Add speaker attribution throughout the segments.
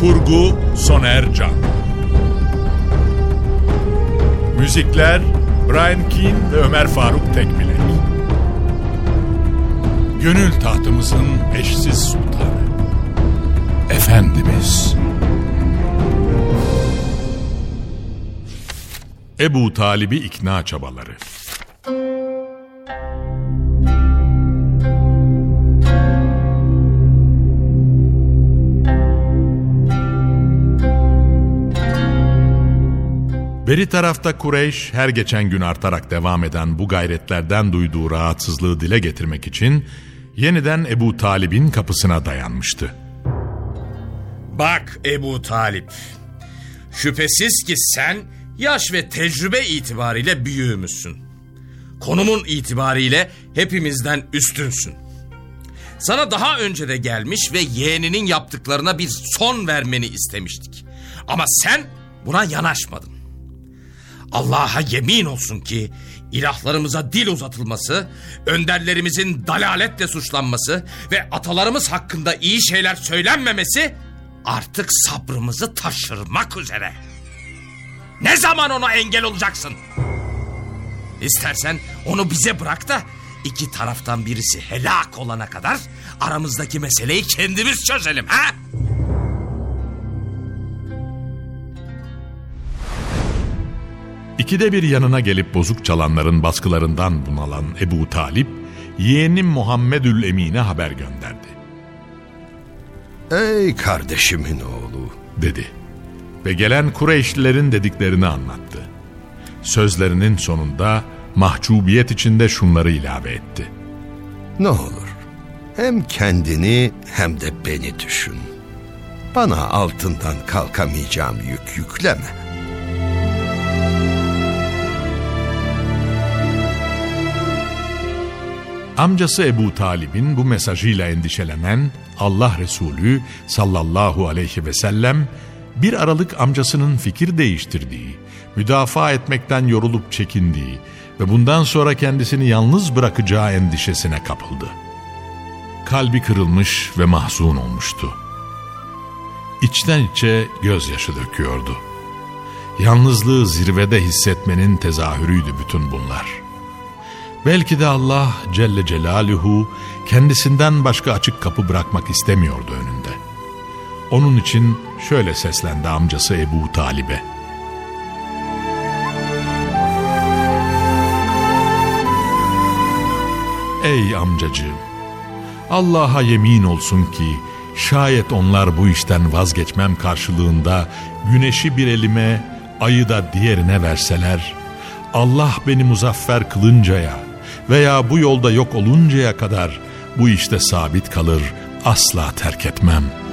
Speaker 1: Kurgu Soner Can. Müzikler Brian Keane ve Ömer Faruk Tekbilek. Gönül tahtımızın eşsiz sultanı Efendimiz. Ebu Talib'i ikna çabaları Beri tarafta Kureyş her geçen gün artarak devam eden bu gayretlerden duyduğu rahatsızlığı dile getirmek için yeniden Ebu Talib'in kapısına dayanmıştı.
Speaker 2: Bak Ebu Talip, şüphesiz ki sen yaş ve tecrübe itibariyle büyüğümüzsün. Konumun itibariyle hepimizden üstünsün. Sana daha önce de gelmiş ve yeğeninin yaptıklarına bir son vermeni istemiştik. Ama sen buna yanaşmadın. Allah'a yemin olsun ki ilahlarımıza dil uzatılması, önderlerimizin dalaletle suçlanması ve atalarımız hakkında iyi şeyler söylenmemesi artık sabrımızı taşırmak üzere. Ne zaman ona engel olacaksın? İstersen onu bize bırak da iki taraftan birisi helak olana kadar aramızdaki meseleyi kendimiz çözelim ha?
Speaker 1: İkide bir yanına gelip bozuk çalanların baskılarından bunalan Ebu Talip, yeğenim Muhammedül Emin'e haber gönderdi.
Speaker 3: Ey kardeşimin oğlu,
Speaker 1: dedi. Ve gelen Kureyşlilerin dediklerini anlattı. Sözlerinin sonunda mahcubiyet içinde şunları ilave etti.
Speaker 3: ne olur hem kendini hem de beni düşün. Bana altından kalkamayacağım yük yükleme.
Speaker 1: Amcası Ebu Talib'in bu mesajıyla endişelenen Allah Resulü sallallahu aleyhi ve sellem bir aralık amcasının fikir değiştirdiği, müdafaa etmekten yorulup çekindiği ve bundan sonra kendisini yalnız bırakacağı endişesine kapıldı. Kalbi kırılmış ve mahzun olmuştu. İçten içe gözyaşı döküyordu. Yalnızlığı zirvede hissetmenin tezahürüydü bütün bunlar.'' Belki de Allah Celle Celaluhu kendisinden başka açık kapı bırakmak istemiyordu önünde. Onun için şöyle seslendi amcası Ebu Talib'e. Ey amcacığım! Allah'a yemin olsun ki şayet onlar bu işten vazgeçmem karşılığında güneşi bir elime, ayı da diğerine verseler, Allah beni muzaffer kılıncaya veya bu yolda yok oluncaya kadar bu işte sabit kalır, asla terk etmem.''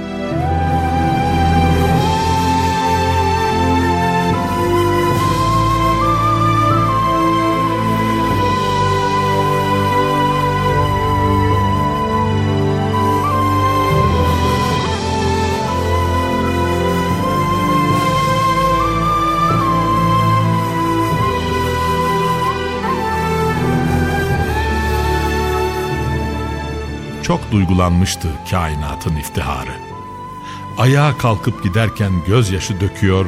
Speaker 1: Çok duygulanmıştı kainatın iftiharı. Ayağa kalkıp giderken gözyaşı döküyor,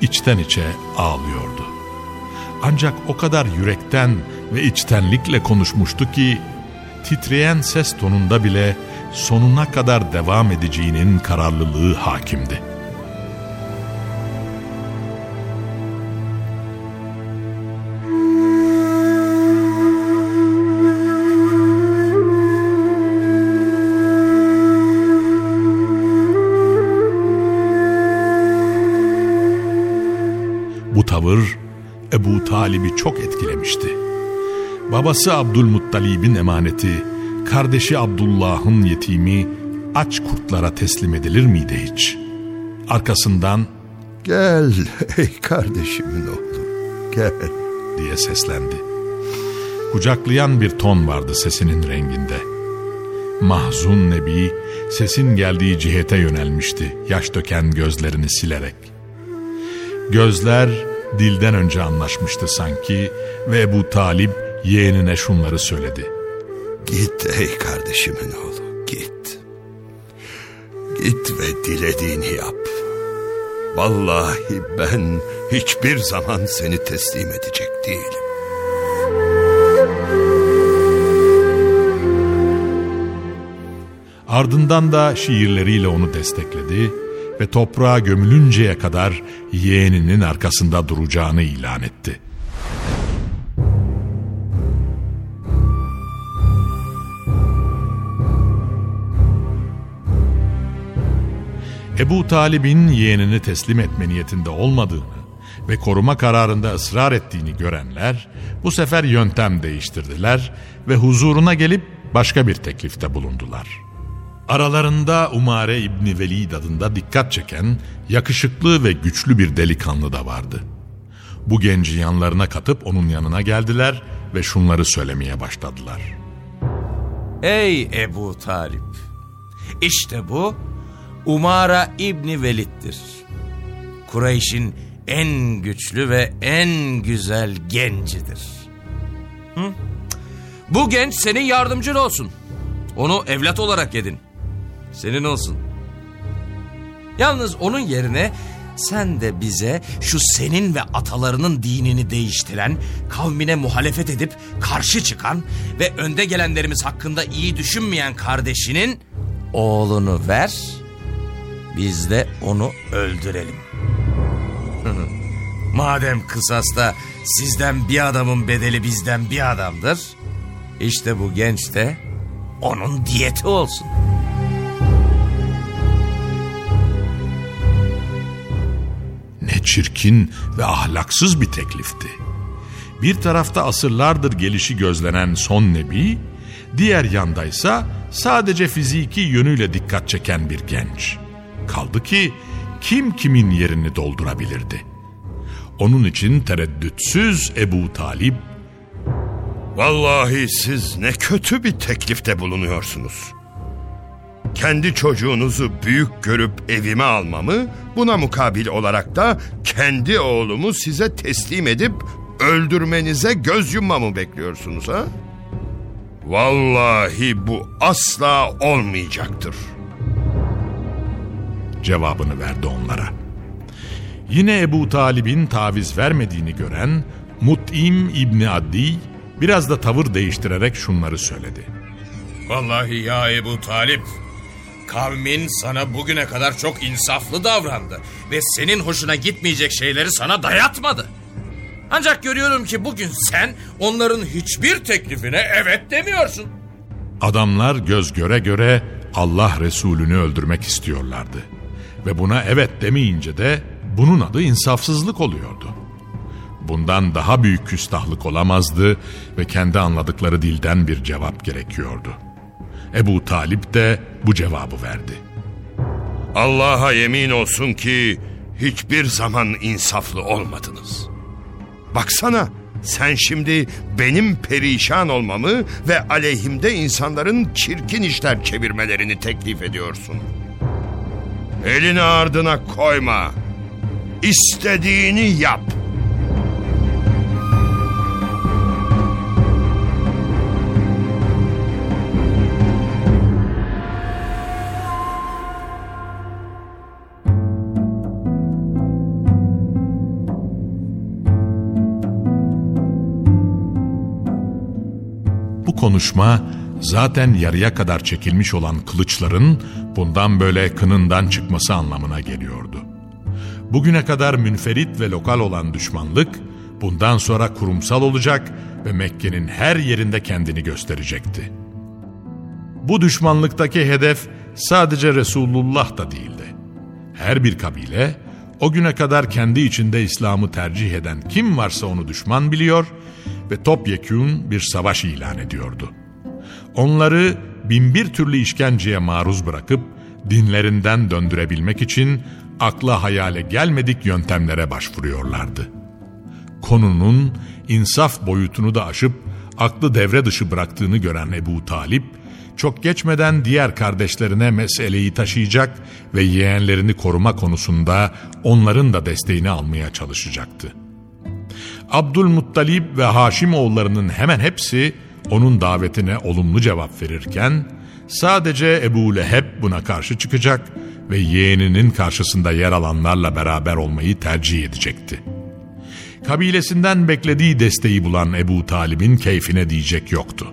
Speaker 1: içten içe ağlıyordu. Ancak o kadar yürekten ve içtenlikle konuşmuştu ki, titreyen ses tonunda bile sonuna kadar devam edeceğinin kararlılığı hakimdi. Bu tavır Ebu Talib'i çok etkilemişti. Babası Abdülmuttalib'in emaneti, kardeşi Abdullah'ın yetimi aç kurtlara teslim edilir miydi hiç? Arkasından
Speaker 3: Gel ey kardeşimin oğlu gel
Speaker 1: diye seslendi. Kucaklayan bir ton vardı sesinin renginde. Mahzun Nebi sesin geldiği cihete yönelmişti yaş döken gözlerini silerek. Gözler dilden önce anlaşmıştı sanki ve Ebu Talip yeğenine şunları söyledi.
Speaker 3: Git ey kardeşimin oğlu git. Git ve dilediğini yap. Vallahi ben hiçbir zaman seni teslim edecek değilim.
Speaker 1: Ardından da şiirleriyle onu destekledi ve toprağa gömülünceye kadar yeğeninin arkasında duracağını ilan etti. Ebu Talib'in yeğenini teslim etme niyetinde olmadığını ve koruma kararında ısrar ettiğini görenler bu sefer yöntem değiştirdiler ve huzuruna gelip başka bir teklifte bulundular. Aralarında Umare İbni Velid adında dikkat çeken yakışıklı ve güçlü bir delikanlı da vardı. Bu genci yanlarına katıp onun yanına geldiler ve şunları söylemeye başladılar.
Speaker 2: Ey Ebu Talip! İşte bu Umara İbni Velid'dir. Kureyş'in en güçlü ve en güzel gencidir. Hı? Bu genç senin yardımcın olsun. Onu evlat olarak edin. Senin olsun. Yalnız onun yerine sen de bize şu senin ve atalarının dinini değiştiren, kavmine muhalefet edip karşı çıkan ve önde gelenlerimiz hakkında iyi düşünmeyen kardeşinin oğlunu ver, biz de onu öldürelim. Madem kısasta sizden bir adamın bedeli bizden bir adamdır, işte bu genç de onun diyeti olsun.
Speaker 1: Çirkin ve ahlaksız bir teklifti. Bir tarafta asırlardır gelişi gözlenen son nebi, diğer yandaysa sadece fiziki yönüyle dikkat çeken bir genç. Kaldı ki kim kimin yerini doldurabilirdi? Onun için tereddütsüz Ebu Talip,
Speaker 3: Vallahi siz ne kötü bir teklifte bulunuyorsunuz. Kendi çocuğunuzu büyük görüp evime almamı, buna mukabil olarak da kendi oğlumu size teslim edip öldürmenize göz yummamı bekliyorsunuz ha? Vallahi bu asla olmayacaktır.
Speaker 1: cevabını verdi onlara. Yine Ebu Talib'in taviz vermediğini gören Mut'im İbni Addi biraz da tavır değiştirerek şunları söyledi.
Speaker 2: Vallahi ya Ebu Talip, kavmin sana bugüne kadar çok insaflı davrandı ve senin hoşuna gitmeyecek şeyleri sana dayatmadı. Ancak görüyorum ki bugün sen onların hiçbir teklifine evet demiyorsun.
Speaker 1: Adamlar göz göre göre Allah Resulü'nü öldürmek istiyorlardı. Ve buna evet demeyince de bunun adı insafsızlık oluyordu. Bundan daha büyük küstahlık olamazdı ve kendi anladıkları dilden bir cevap gerekiyordu. Ebu Talip de bu cevabı verdi.
Speaker 3: Allah'a yemin olsun ki hiçbir zaman insaflı olmadınız. Baksana sen şimdi benim perişan olmamı ve aleyhimde insanların çirkin işler çevirmelerini teklif ediyorsun. Elini ardına koyma. İstediğini yap.
Speaker 1: Konuşma zaten yarıya kadar çekilmiş olan kılıçların bundan böyle kınından çıkması anlamına geliyordu. Bugüne kadar münferit ve lokal olan düşmanlık bundan sonra kurumsal olacak ve Mekke'nin her yerinde kendini gösterecekti. Bu düşmanlıktaki hedef sadece Resulullah da değildi. Her bir kabile o güne kadar kendi içinde İslam'ı tercih eden kim varsa onu düşman biliyor ve topyekun bir savaş ilan ediyordu. Onları binbir türlü işkenceye maruz bırakıp dinlerinden döndürebilmek için akla hayale gelmedik yöntemlere başvuruyorlardı. Konunun insaf boyutunu da aşıp aklı devre dışı bıraktığını gören Ebu Talip, çok geçmeden diğer kardeşlerine meseleyi taşıyacak ve yeğenlerini koruma konusunda onların da desteğini almaya çalışacaktı. Abdülmuttalib ve Haşim oğullarının hemen hepsi onun davetine olumlu cevap verirken sadece Ebu Leheb buna karşı çıkacak ve yeğeninin karşısında yer alanlarla beraber olmayı tercih edecekti. Kabilesinden beklediği desteği bulan Ebu Talib'in keyfine diyecek yoktu.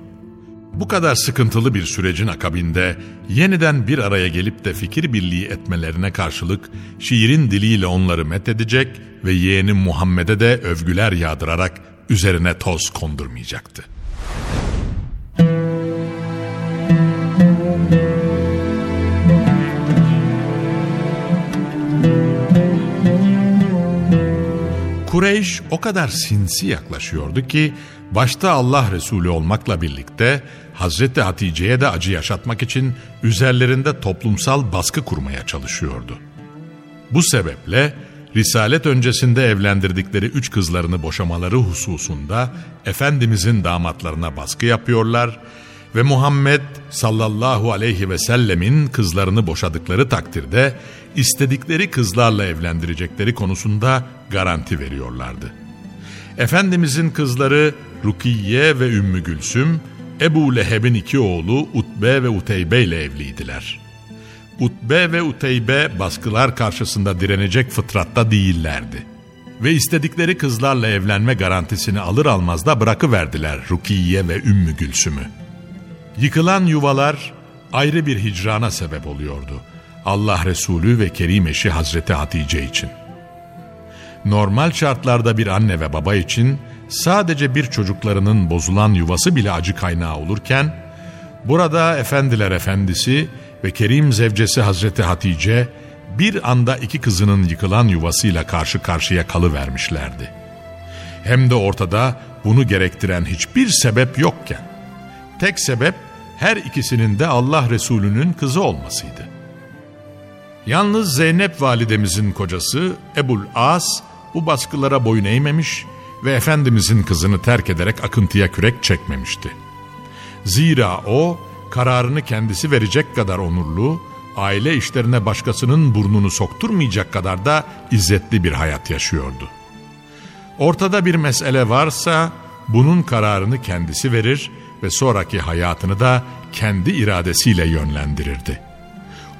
Speaker 1: Bu kadar sıkıntılı bir sürecin akabinde yeniden bir araya gelip de fikir birliği etmelerine karşılık şiirin diliyle onları methedecek ve yeğeni Muhammed'e de övgüler yağdırarak üzerine toz kondurmayacaktı. Kureyş o kadar sinsi yaklaşıyordu ki başta Allah Resulü olmakla birlikte Hazreti Hatice'ye de acı yaşatmak için üzerlerinde toplumsal baskı kurmaya çalışıyordu. Bu sebeple Risalet öncesinde evlendirdikleri üç kızlarını boşamaları hususunda Efendimizin damatlarına baskı yapıyorlar ve Muhammed sallallahu aleyhi ve sellemin kızlarını boşadıkları takdirde istedikleri kızlarla evlendirecekleri konusunda garanti veriyorlardı. Efendimizin kızları Rukiye ve Ümmü Gülsüm, Ebu Leheb'in iki oğlu Utbe ve Uteybe ile evliydiler. Utbe ve Uteybe baskılar karşısında direnecek fıtratta değillerdi. Ve istedikleri kızlarla evlenme garantisini alır almaz da bırakıverdiler Rukiye ve Ümmü Gülsüm'ü. Yıkılan yuvalar ayrı bir hicrana sebep oluyordu. Allah Resulü ve Kerim eşi Hazreti Hatice için. Normal şartlarda bir anne ve baba için sadece bir çocuklarının bozulan yuvası bile acı kaynağı olurken, burada efendiler efendisi ve Kerim zevcesi Hazreti Hatice bir anda iki kızının yıkılan yuvasıyla karşı karşıya kalıvermişlerdi. Hem de ortada bunu gerektiren hiçbir sebep yokken. Tek sebep her ikisinin de Allah Resulü'nün kızı olmasıydı. Yalnız Zeynep validemizin kocası Ebul As bu baskılara boyun eğmemiş ve Efendimizin kızını terk ederek akıntıya kürek çekmemişti. Zira o kararını kendisi verecek kadar onurlu, aile işlerine başkasının burnunu sokturmayacak kadar da izzetli bir hayat yaşıyordu. Ortada bir mesele varsa bunun kararını kendisi verir ve sonraki hayatını da kendi iradesiyle yönlendirirdi.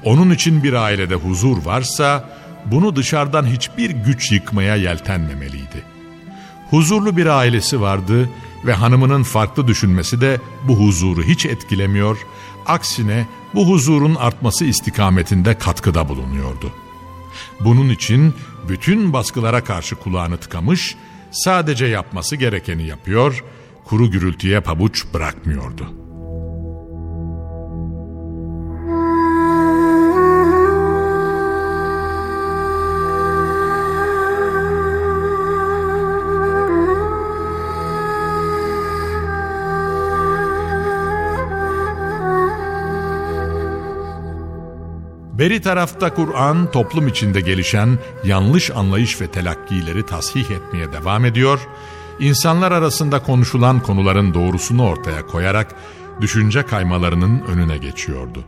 Speaker 1: Onun için bir ailede huzur varsa bunu dışarıdan hiçbir güç yıkmaya yeltenmemeliydi. Huzurlu bir ailesi vardı ve hanımının farklı düşünmesi de bu huzuru hiç etkilemiyor, aksine bu huzurun artması istikametinde katkıda bulunuyordu. Bunun için bütün baskılara karşı kulağını tıkamış, sadece yapması gerekeni yapıyor, kuru gürültüye pabuç bırakmıyordu.'' Beri tarafta Kur'an toplum içinde gelişen yanlış anlayış ve telakkileri tasih etmeye devam ediyor, insanlar arasında konuşulan konuların doğrusunu ortaya koyarak düşünce kaymalarının önüne geçiyordu.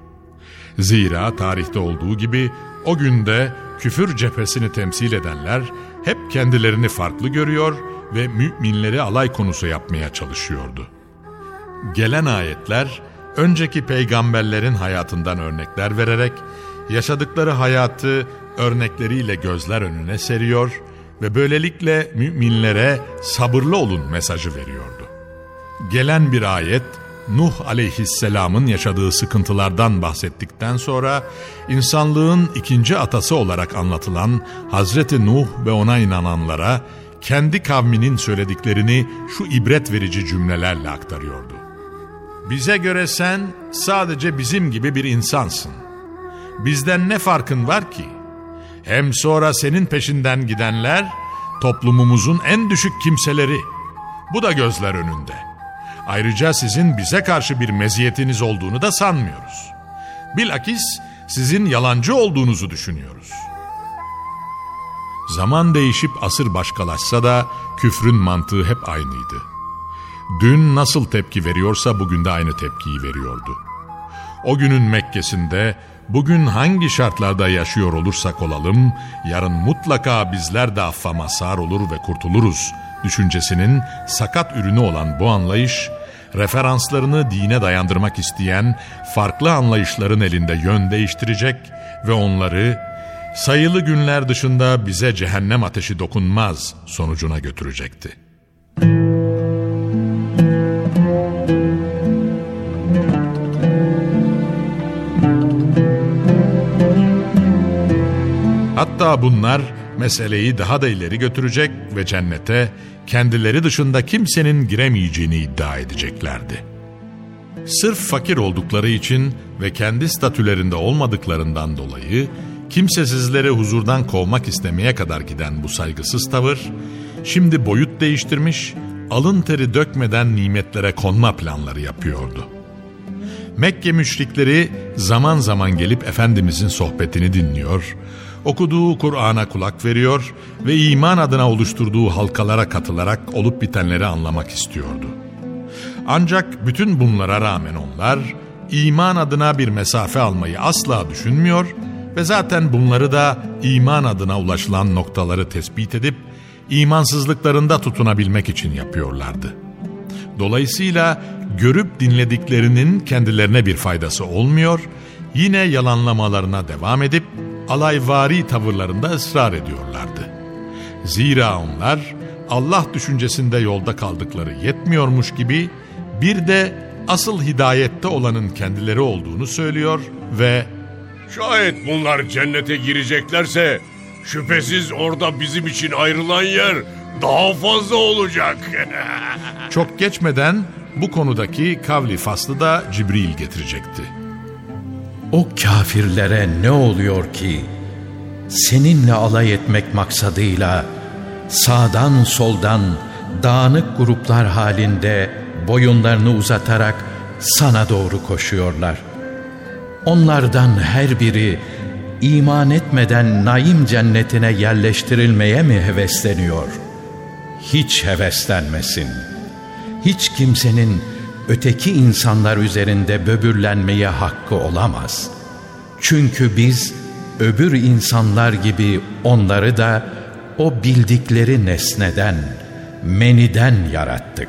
Speaker 1: Zira tarihte olduğu gibi o günde küfür cephesini temsil edenler hep kendilerini farklı görüyor ve müminleri alay konusu yapmaya çalışıyordu. Gelen ayetler önceki peygamberlerin hayatından örnekler vererek yaşadıkları hayatı örnekleriyle gözler önüne seriyor ve böylelikle müminlere sabırlı olun mesajı veriyordu. Gelen bir ayet Nuh aleyhisselamın yaşadığı sıkıntılardan bahsettikten sonra insanlığın ikinci atası olarak anlatılan Hazreti Nuh ve ona inananlara kendi kavminin söylediklerini şu ibret verici cümlelerle aktarıyordu. Bize göre sen sadece bizim gibi bir insansın. Bizden ne farkın var ki? Hem sonra senin peşinden gidenler toplumumuzun en düşük kimseleri. Bu da gözler önünde. Ayrıca sizin bize karşı bir meziyetiniz olduğunu da sanmıyoruz. Bilakis sizin yalancı olduğunuzu düşünüyoruz. Zaman değişip asır başkalaşsa da küfrün mantığı hep aynıydı. Dün nasıl tepki veriyorsa bugün de aynı tepkiyi veriyordu. O günün Mekke'sinde bugün hangi şartlarda yaşıyor olursak olalım, yarın mutlaka bizler de affa mazhar olur ve kurtuluruz düşüncesinin sakat ürünü olan bu anlayış, referanslarını dine dayandırmak isteyen farklı anlayışların elinde yön değiştirecek ve onları sayılı günler dışında bize cehennem ateşi dokunmaz sonucuna götürecekti. Hatta bunlar meseleyi daha da ileri götürecek ve cennete kendileri dışında kimsenin giremeyeceğini iddia edeceklerdi. Sırf fakir oldukları için ve kendi statülerinde olmadıklarından dolayı kimsesizleri huzurdan kovmak istemeye kadar giden bu saygısız tavır, şimdi boyut değiştirmiş, alın teri dökmeden nimetlere konma planları yapıyordu. Mekke müşrikleri zaman zaman gelip Efendimizin sohbetini dinliyor, okuduğu Kur'an'a kulak veriyor ve iman adına oluşturduğu halkalara katılarak olup bitenleri anlamak istiyordu. Ancak bütün bunlara rağmen onlar iman adına bir mesafe almayı asla düşünmüyor ve zaten bunları da iman adına ulaşılan noktaları tespit edip imansızlıklarında tutunabilmek için yapıyorlardı. Dolayısıyla görüp dinlediklerinin kendilerine bir faydası olmuyor, yine yalanlamalarına devam edip alayvari tavırlarında ısrar ediyorlardı. Zira onlar Allah düşüncesinde yolda kaldıkları yetmiyormuş gibi bir de asıl hidayette olanın kendileri olduğunu söylüyor ve
Speaker 4: Şayet bunlar cennete gireceklerse şüphesiz orada bizim için ayrılan yer daha fazla olacak.
Speaker 1: çok geçmeden bu konudaki kavli faslı da Cibril getirecekti.
Speaker 5: O kafirlere ne oluyor ki seninle alay etmek maksadıyla sağdan soldan dağınık gruplar halinde boyunlarını uzatarak sana doğru koşuyorlar. Onlardan her biri iman etmeden naim cennetine yerleştirilmeye mi hevesleniyor? Hiç heveslenmesin. Hiç kimsenin öteki insanlar üzerinde böbürlenmeye hakkı olamaz. Çünkü biz öbür insanlar gibi onları da o bildikleri nesneden, meniden yarattık.